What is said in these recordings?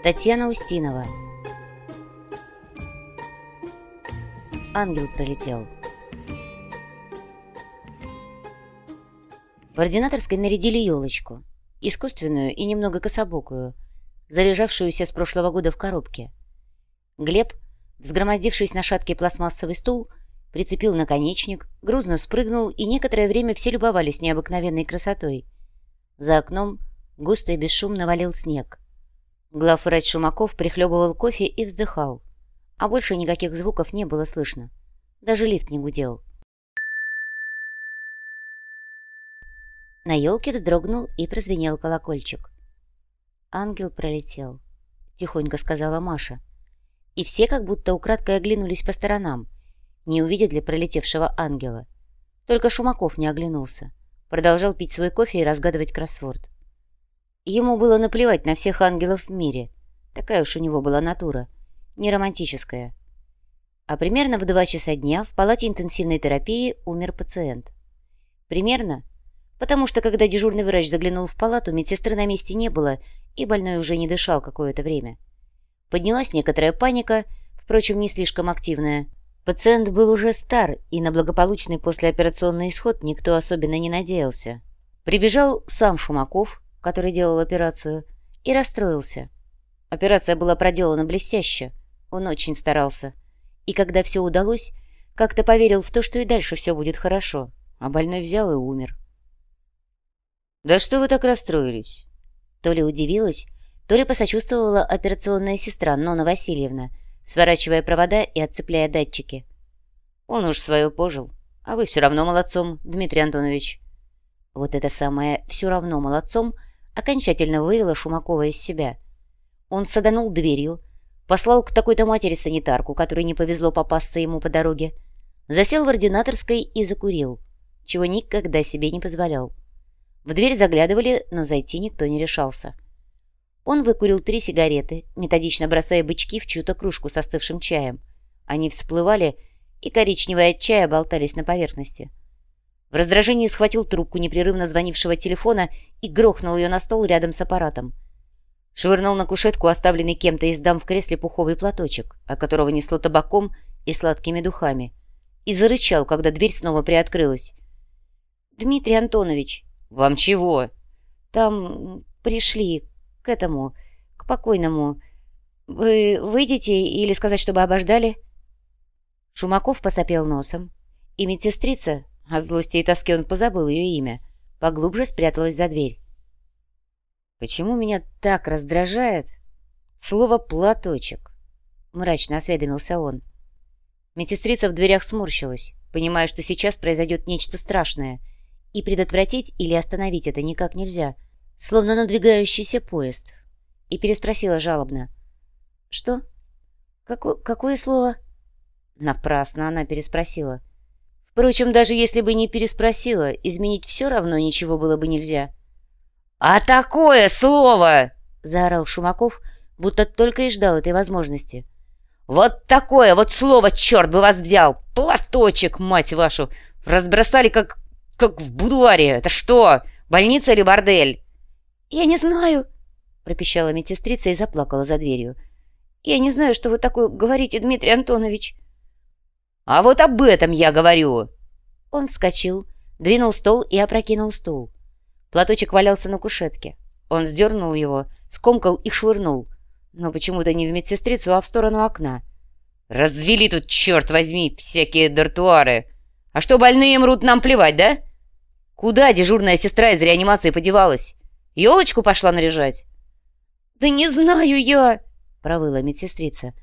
Татьяна Устинова Ангел пролетел В ординаторской нарядили елочку, искусственную и немного кособокую, залежавшуюся с прошлого года в коробке. Глеб, взгромоздившись на шаткий пластмассовый стул, прицепил наконечник, грузно спрыгнул, и некоторое время все любовались необыкновенной красотой. За окном густо и бесшумно валил снег. Главврач Шумаков прихлебывал кофе и вздыхал, а больше никаких звуков не было слышно. Даже лифт не гудел. На елке вздрогнул и прозвенел колокольчик. «Ангел пролетел», — тихонько сказала Маша. И все как будто украдкой оглянулись по сторонам, не увидят ли пролетевшего ангела. Только Шумаков не оглянулся. Продолжал пить свой кофе и разгадывать кроссворд. Ему было наплевать на всех ангелов в мире. Такая уж у него была натура. Не романтическая. А примерно в два часа дня в палате интенсивной терапии умер пациент. Примерно, потому что когда дежурный врач заглянул в палату, медсестры на месте не было, и больной уже не дышал какое-то время. Поднялась некоторая паника, впрочем, не слишком активная. Пациент был уже стар, и на благополучный послеоперационный исход никто особенно не надеялся. Прибежал сам Шумаков, который делал операцию, и расстроился. Операция была проделана блестяще. Он очень старался. И когда все удалось, как-то поверил в то, что и дальше все будет хорошо. А больной взял и умер. «Да что вы так расстроились?» То ли удивилась, то ли посочувствовала операционная сестра Нона Васильевна, сворачивая провода и отцепляя датчики. «Он уж свое пожил, а вы все равно молодцом, Дмитрий Антонович». Вот это самое «все равно молодцом» окончательно вывело Шумакова из себя. Он саданул дверью, послал к такой-то матери санитарку, которой не повезло попасться ему по дороге, засел в ординаторской и закурил, чего никогда себе не позволял. В дверь заглядывали, но зайти никто не решался. Он выкурил три сигареты, методично бросая бычки в чью-то кружку с остывшим чаем. Они всплывали, и коричневые от чая болтались на поверхности. В раздражении схватил трубку непрерывно звонившего телефона и грохнул ее на стол рядом с аппаратом. Швырнул на кушетку оставленный кем-то из дам в кресле пуховый платочек, от которого несло табаком и сладкими духами, и зарычал, когда дверь снова приоткрылась. «Дмитрий Антонович!» «Вам чего?» «Там пришли к этому, к покойному. Вы выйдете или сказать, чтобы обождали?» Шумаков посопел носом, и медсестрица, от злости и тоски он позабыл ее имя. Поглубже спряталась за дверь. «Почему меня так раздражает слово «платочек»?» Мрачно осведомился он. Медсестрица в дверях сморщилась, понимая, что сейчас произойдет нечто страшное, и предотвратить или остановить это никак нельзя, словно надвигающийся поезд, и переспросила жалобно. «Что? Како какое слово?» Напрасно она переспросила. Впрочем, даже если бы не переспросила, изменить все равно ничего было бы нельзя. «А такое слово!» — заорал Шумаков, будто только и ждал этой возможности. «Вот такое вот слово, черт бы вас взял! Платочек, мать вашу! Разбросали, как, как в будуаре! Это что, больница или бордель?» «Я не знаю!» — пропищала медсестрица и заплакала за дверью. «Я не знаю, что вы такое говорите, Дмитрий Антонович!» «А вот об этом я говорю!» Он вскочил, двинул стол и опрокинул стул. Платочек валялся на кушетке. Он сдернул его, скомкал и швырнул. Но почему-то не в медсестрицу, а в сторону окна. «Развели тут, черт возьми, всякие дартуары! А что, больные мрут, нам плевать, да? Куда дежурная сестра из реанимации подевалась? Елочку пошла наряжать?» «Да не знаю я!» — провыла медсестрица.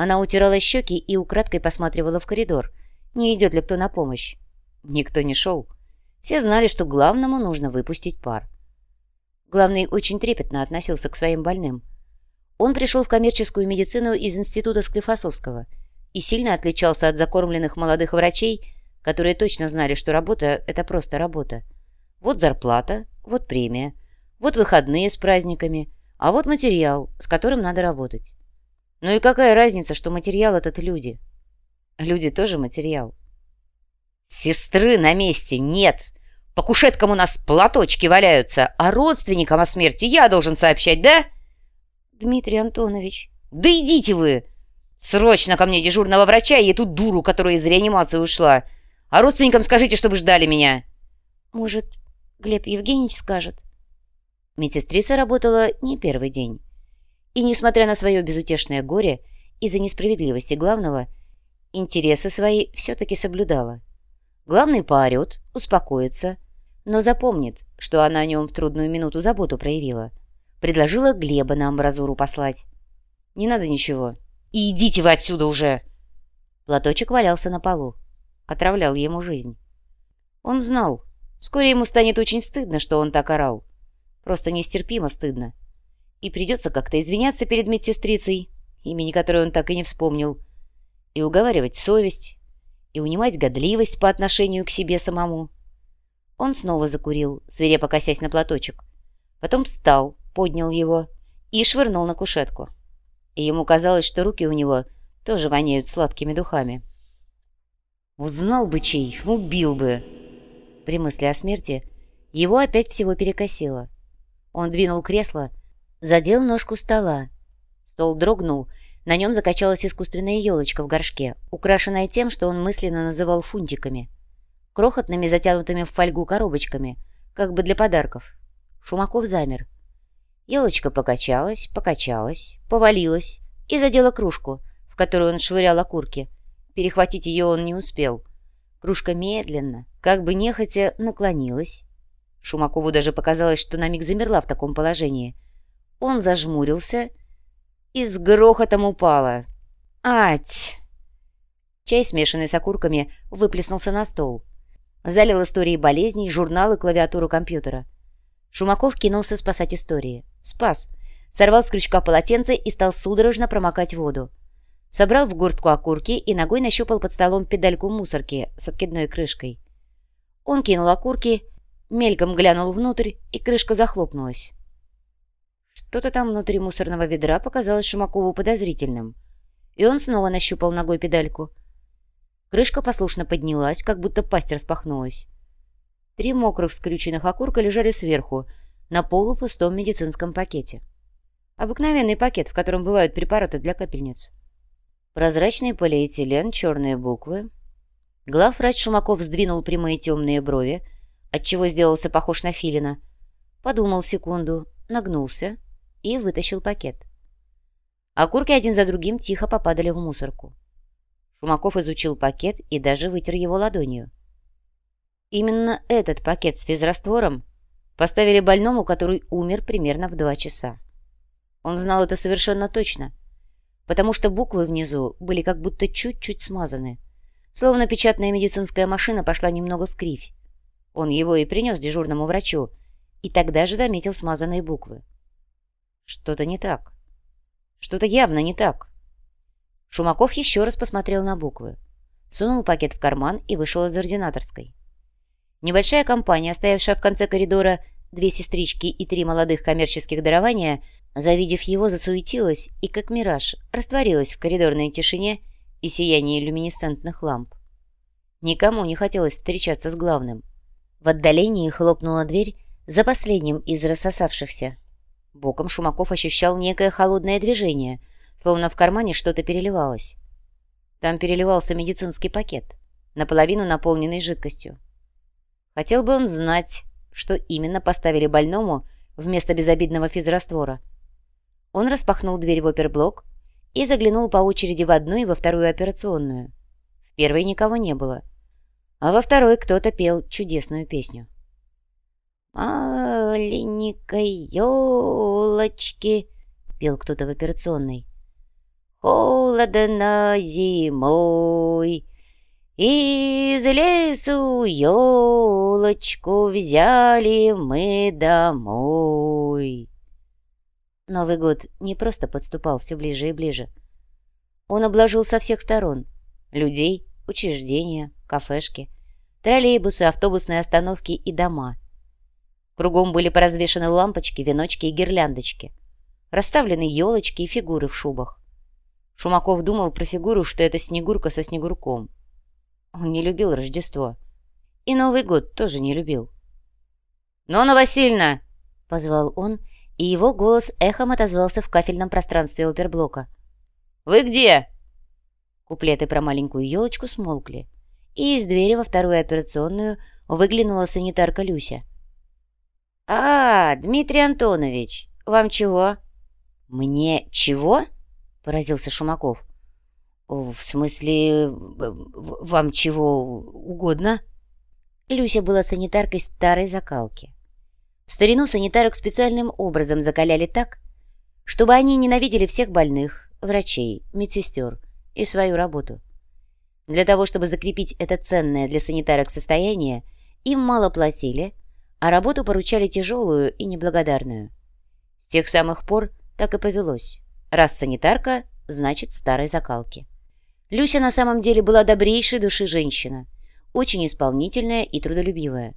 Она утирала щеки и украдкой посматривала в коридор. Не идет ли кто на помощь? Никто не шел. Все знали, что главному нужно выпустить пар. Главный очень трепетно относился к своим больным. Он пришел в коммерческую медицину из института Склифосовского и сильно отличался от закормленных молодых врачей, которые точно знали, что работа – это просто работа. Вот зарплата, вот премия, вот выходные с праздниками, а вот материал, с которым надо работать. Ну и какая разница, что материал этот люди? Люди тоже материал. Сестры на месте нет. По кушеткам у нас платочки валяются, а родственникам о смерти я должен сообщать, да? Дмитрий Антонович. Да идите вы! Срочно ко мне дежурного врача и эту дуру, которая из реанимации ушла. А родственникам скажите, чтобы ждали меня. Может, Глеб Евгеньевич скажет? Медсестрица работала не первый день. И, несмотря на свое безутешное горе, из-за несправедливости главного, интересы свои все-таки соблюдала. Главный поорет, успокоится, но запомнит, что она о нем в трудную минуту заботу проявила. Предложила Глеба на амбразуру послать. «Не надо ничего. И идите вы отсюда уже!» Платочек валялся на полу. Отравлял ему жизнь. Он знал, вскоре ему станет очень стыдно, что он так орал. Просто нестерпимо стыдно. И придется как-то извиняться перед медсестрицей, имени которой он так и не вспомнил, и уговаривать совесть, и унимать годливость по отношению к себе самому. Он снова закурил, свирепо косясь на платочек. Потом встал, поднял его и швырнул на кушетку. И ему казалось, что руки у него тоже воняют сладкими духами. «Узнал бы чей, убил бы!» При мысли о смерти его опять всего перекосило. Он двинул кресло, задел ножку стола. Стол дрогнул, на нем закачалась искусственная елочка в горшке, украшенная тем, что он мысленно называл фунтиками. Крохотными, затянутыми в фольгу коробочками, как бы для подарков. Шумаков замер. Елочка покачалась, покачалась, повалилась и задела кружку, в которую он швырял окурки. Перехватить ее он не успел. Кружка медленно, как бы нехотя, наклонилась, Шумакову даже показалось, что на миг замерла в таком положении. Он зажмурился и с грохотом упала. «Ать!» Чай, смешанный с окурками, выплеснулся на стол. Залил истории болезней, журналы, клавиатуру компьютера. Шумаков кинулся спасать истории. Спас. Сорвал с крючка полотенце и стал судорожно промокать воду. Собрал в горстку окурки и ногой нащупал под столом педальку мусорки с откидной крышкой. Он кинул окурки Мельком глянул внутрь, и крышка захлопнулась. Что-то там внутри мусорного ведра показалось Шумакову подозрительным, и он снова нащупал ногой педальку. Крышка послушно поднялась, как будто пасть распахнулась. Три мокрых скрюченных окурка лежали сверху, на полупустом медицинском пакете. Обыкновенный пакет, в котором бывают препараты для капельниц. Прозрачный полиэтилен, черные буквы. Главврач Шумаков сдвинул прямые темные брови, отчего сделался похож на филина. Подумал секунду, нагнулся и вытащил пакет. Окурки один за другим тихо попадали в мусорку. Шумаков изучил пакет и даже вытер его ладонью. Именно этот пакет с физраствором поставили больному, который умер примерно в два часа. Он знал это совершенно точно, потому что буквы внизу были как будто чуть-чуть смазаны, словно печатная медицинская машина пошла немного в кривь. Он его и принес дежурному врачу, и тогда же заметил смазанные буквы. Что-то не так. Что-то явно не так. Шумаков еще раз посмотрел на буквы, сунул пакет в карман и вышел из ординаторской. Небольшая компания, стоявшая в конце коридора, две сестрички и три молодых коммерческих дарования, завидев его, засуетилась и, как мираж, растворилась в коридорной тишине и сиянии люминесцентных ламп. Никому не хотелось встречаться с главным. В отдалении хлопнула дверь за последним из рассосавшихся. Боком Шумаков ощущал некое холодное движение, словно в кармане что-то переливалось. Там переливался медицинский пакет, наполовину наполненный жидкостью. Хотел бы он знать, что именно поставили больному вместо безобидного физраствора. Он распахнул дверь в оперблок и заглянул по очереди в одну и во вторую операционную. В первой никого не было — а во второй кто-то пел чудесную песню. «Маленькой елочки», — пел кто-то в операционной. «Холодно зимой, из лесу елочку взяли мы домой». Новый год не просто подступал все ближе и ближе. Он обложил со всех сторон людей, учреждения, кафешки, троллейбусы, автобусные остановки и дома. Кругом были поразвешаны лампочки, веночки и гирляндочки. Расставлены елочки и фигуры в шубах. Шумаков думал про фигуру, что это Снегурка со Снегурком. Он не любил Рождество. И Новый год тоже не любил. «Нона Васильевна!» — позвал он и его голос эхом отозвался в кафельном пространстве оперблока. «Вы где?» Куплеты про маленькую елочку смолкли, и из двери во вторую операционную выглянула санитарка Люся. «А, Дмитрий Антонович, вам чего?» «Мне чего?» — поразился Шумаков. «В смысле, вам чего угодно?» Люся была санитаркой старой закалки. В старину санитарок специальным образом закаляли так, чтобы они ненавидели всех больных, врачей, медсестер и свою работу. Для того, чтобы закрепить это ценное для санитарок состояние, им мало платили, а работу поручали тяжелую и неблагодарную. С тех самых пор так и повелось. Раз санитарка, значит старой закалки. Люся на самом деле была добрейшей души женщина, очень исполнительная и трудолюбивая.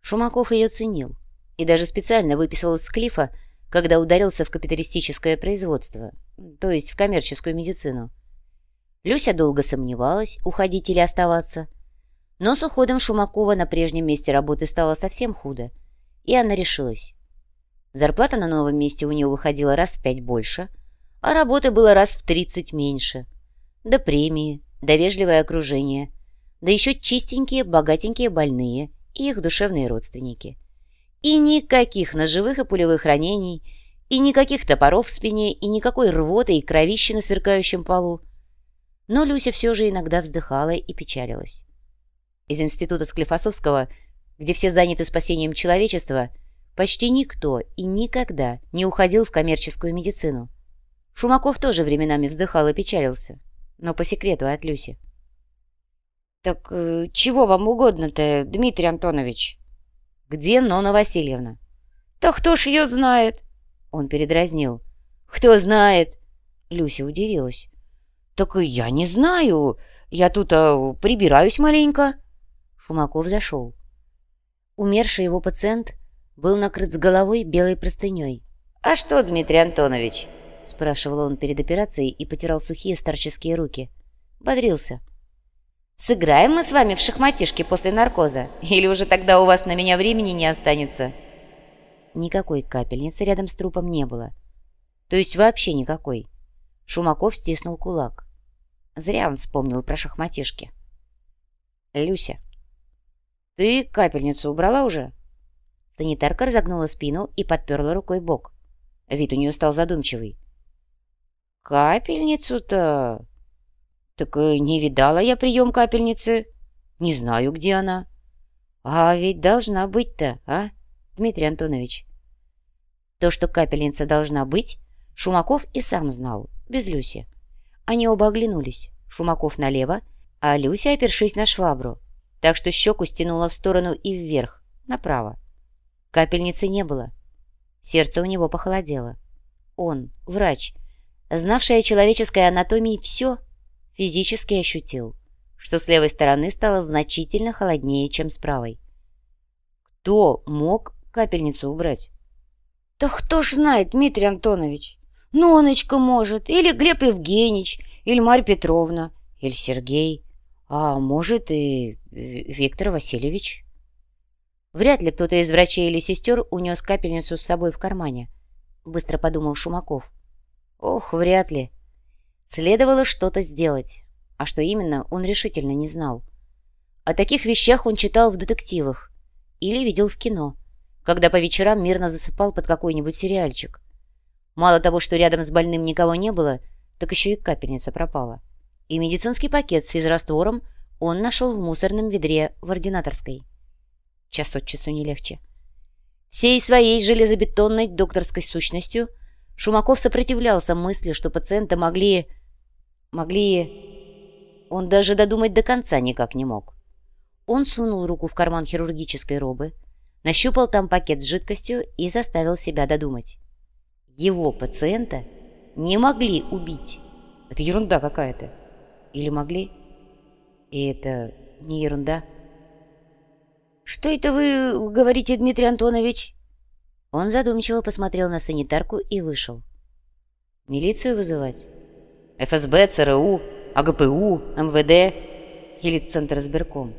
Шумаков ее ценил и даже специально выписал из Клифа, когда ударился в капиталистическое производство, то есть в коммерческую медицину. Люся долго сомневалась, уходить или оставаться, но с уходом Шумакова на прежнем месте работы стало совсем худо, и она решилась. Зарплата на новом месте у нее выходила раз в пять больше, а работы было раз в тридцать меньше – да премии, да вежливое окружение, да еще чистенькие, богатенькие больные и их душевные родственники. И никаких ножевых и пулевых ранений, и никаких топоров в спине, и никакой рвоты и кровищи на сверкающем полу. Но Люся все же иногда вздыхала и печалилась. Из института Склифосовского, где все заняты спасением человечества, почти никто и никогда не уходил в коммерческую медицину. Шумаков тоже временами вздыхал и печалился но по секрету от Люси. «Так э, чего вам угодно-то, Дмитрий Антонович?» «Где Нона Васильевна?» «Да кто ж ее знает?» Он передразнил. «Кто знает?» Люся удивилась. «Так я не знаю. Я тут а, прибираюсь маленько». Шумаков зашел. Умерший его пациент был накрыт с головой белой простыней. «А что, Дмитрий Антонович?» — спрашивал он перед операцией и потирал сухие старческие руки. Бодрился. «Сыграем мы с вами в шахматишки после наркоза? Или уже тогда у вас на меня времени не останется?» Никакой капельницы рядом с трупом не было. То есть вообще никакой. Шумаков стиснул кулак. Зря он вспомнил про шахматишки. «Люся, ты капельницу убрала уже?» Санитарка разогнула спину и подперла рукой бок. Вид у нее стал задумчивый. «Капельницу-то?» «Так не видала я прием капельницы. Не знаю, где она». «А ведь должна быть-то, а, Дмитрий Антонович?» То, что капельница должна быть, Шумаков и сам знал, без Люси. Они оба оглянулись, Шумаков налево, а Люся, опершись на швабру, так что щеку стянула в сторону и вверх, направо. Капельницы не было. Сердце у него похолодело. Он, врач, знавший о человеческой анатомии все, физически ощутил, что с левой стороны стало значительно холоднее, чем с правой. Кто мог капельницу убрать? «Да кто ж знает, Дмитрий Антонович? Ноночка может, или Глеб Евгеньевич, или Марья Петровна, или Сергей, а может и Виктор Васильевич». Вряд ли кто-то из врачей или сестер унес капельницу с собой в кармане, быстро подумал Шумаков. Ох, вряд ли. Следовало что-то сделать. А что именно, он решительно не знал. О таких вещах он читал в детективах или видел в кино, когда по вечерам мирно засыпал под какой-нибудь сериальчик. Мало того, что рядом с больным никого не было, так еще и капельница пропала. И медицинский пакет с физраствором он нашел в мусорном ведре в ординаторской. Час от часу не легче. Всей своей железобетонной докторской сущностью – Шумаков сопротивлялся мысли, что пациенты могли... могли... Он даже додумать до конца никак не мог. Он сунул руку в карман хирургической робы, нащупал там пакет с жидкостью и заставил себя додумать. Его пациента не могли убить. Это ерунда какая-то. Или могли? И это не ерунда. «Что это вы говорите, Дмитрий Антонович?» Он задумчиво посмотрел на санитарку и вышел. «Милицию вызывать? ФСБ, ЦРУ, АГПУ, МВД или Центр сберком?»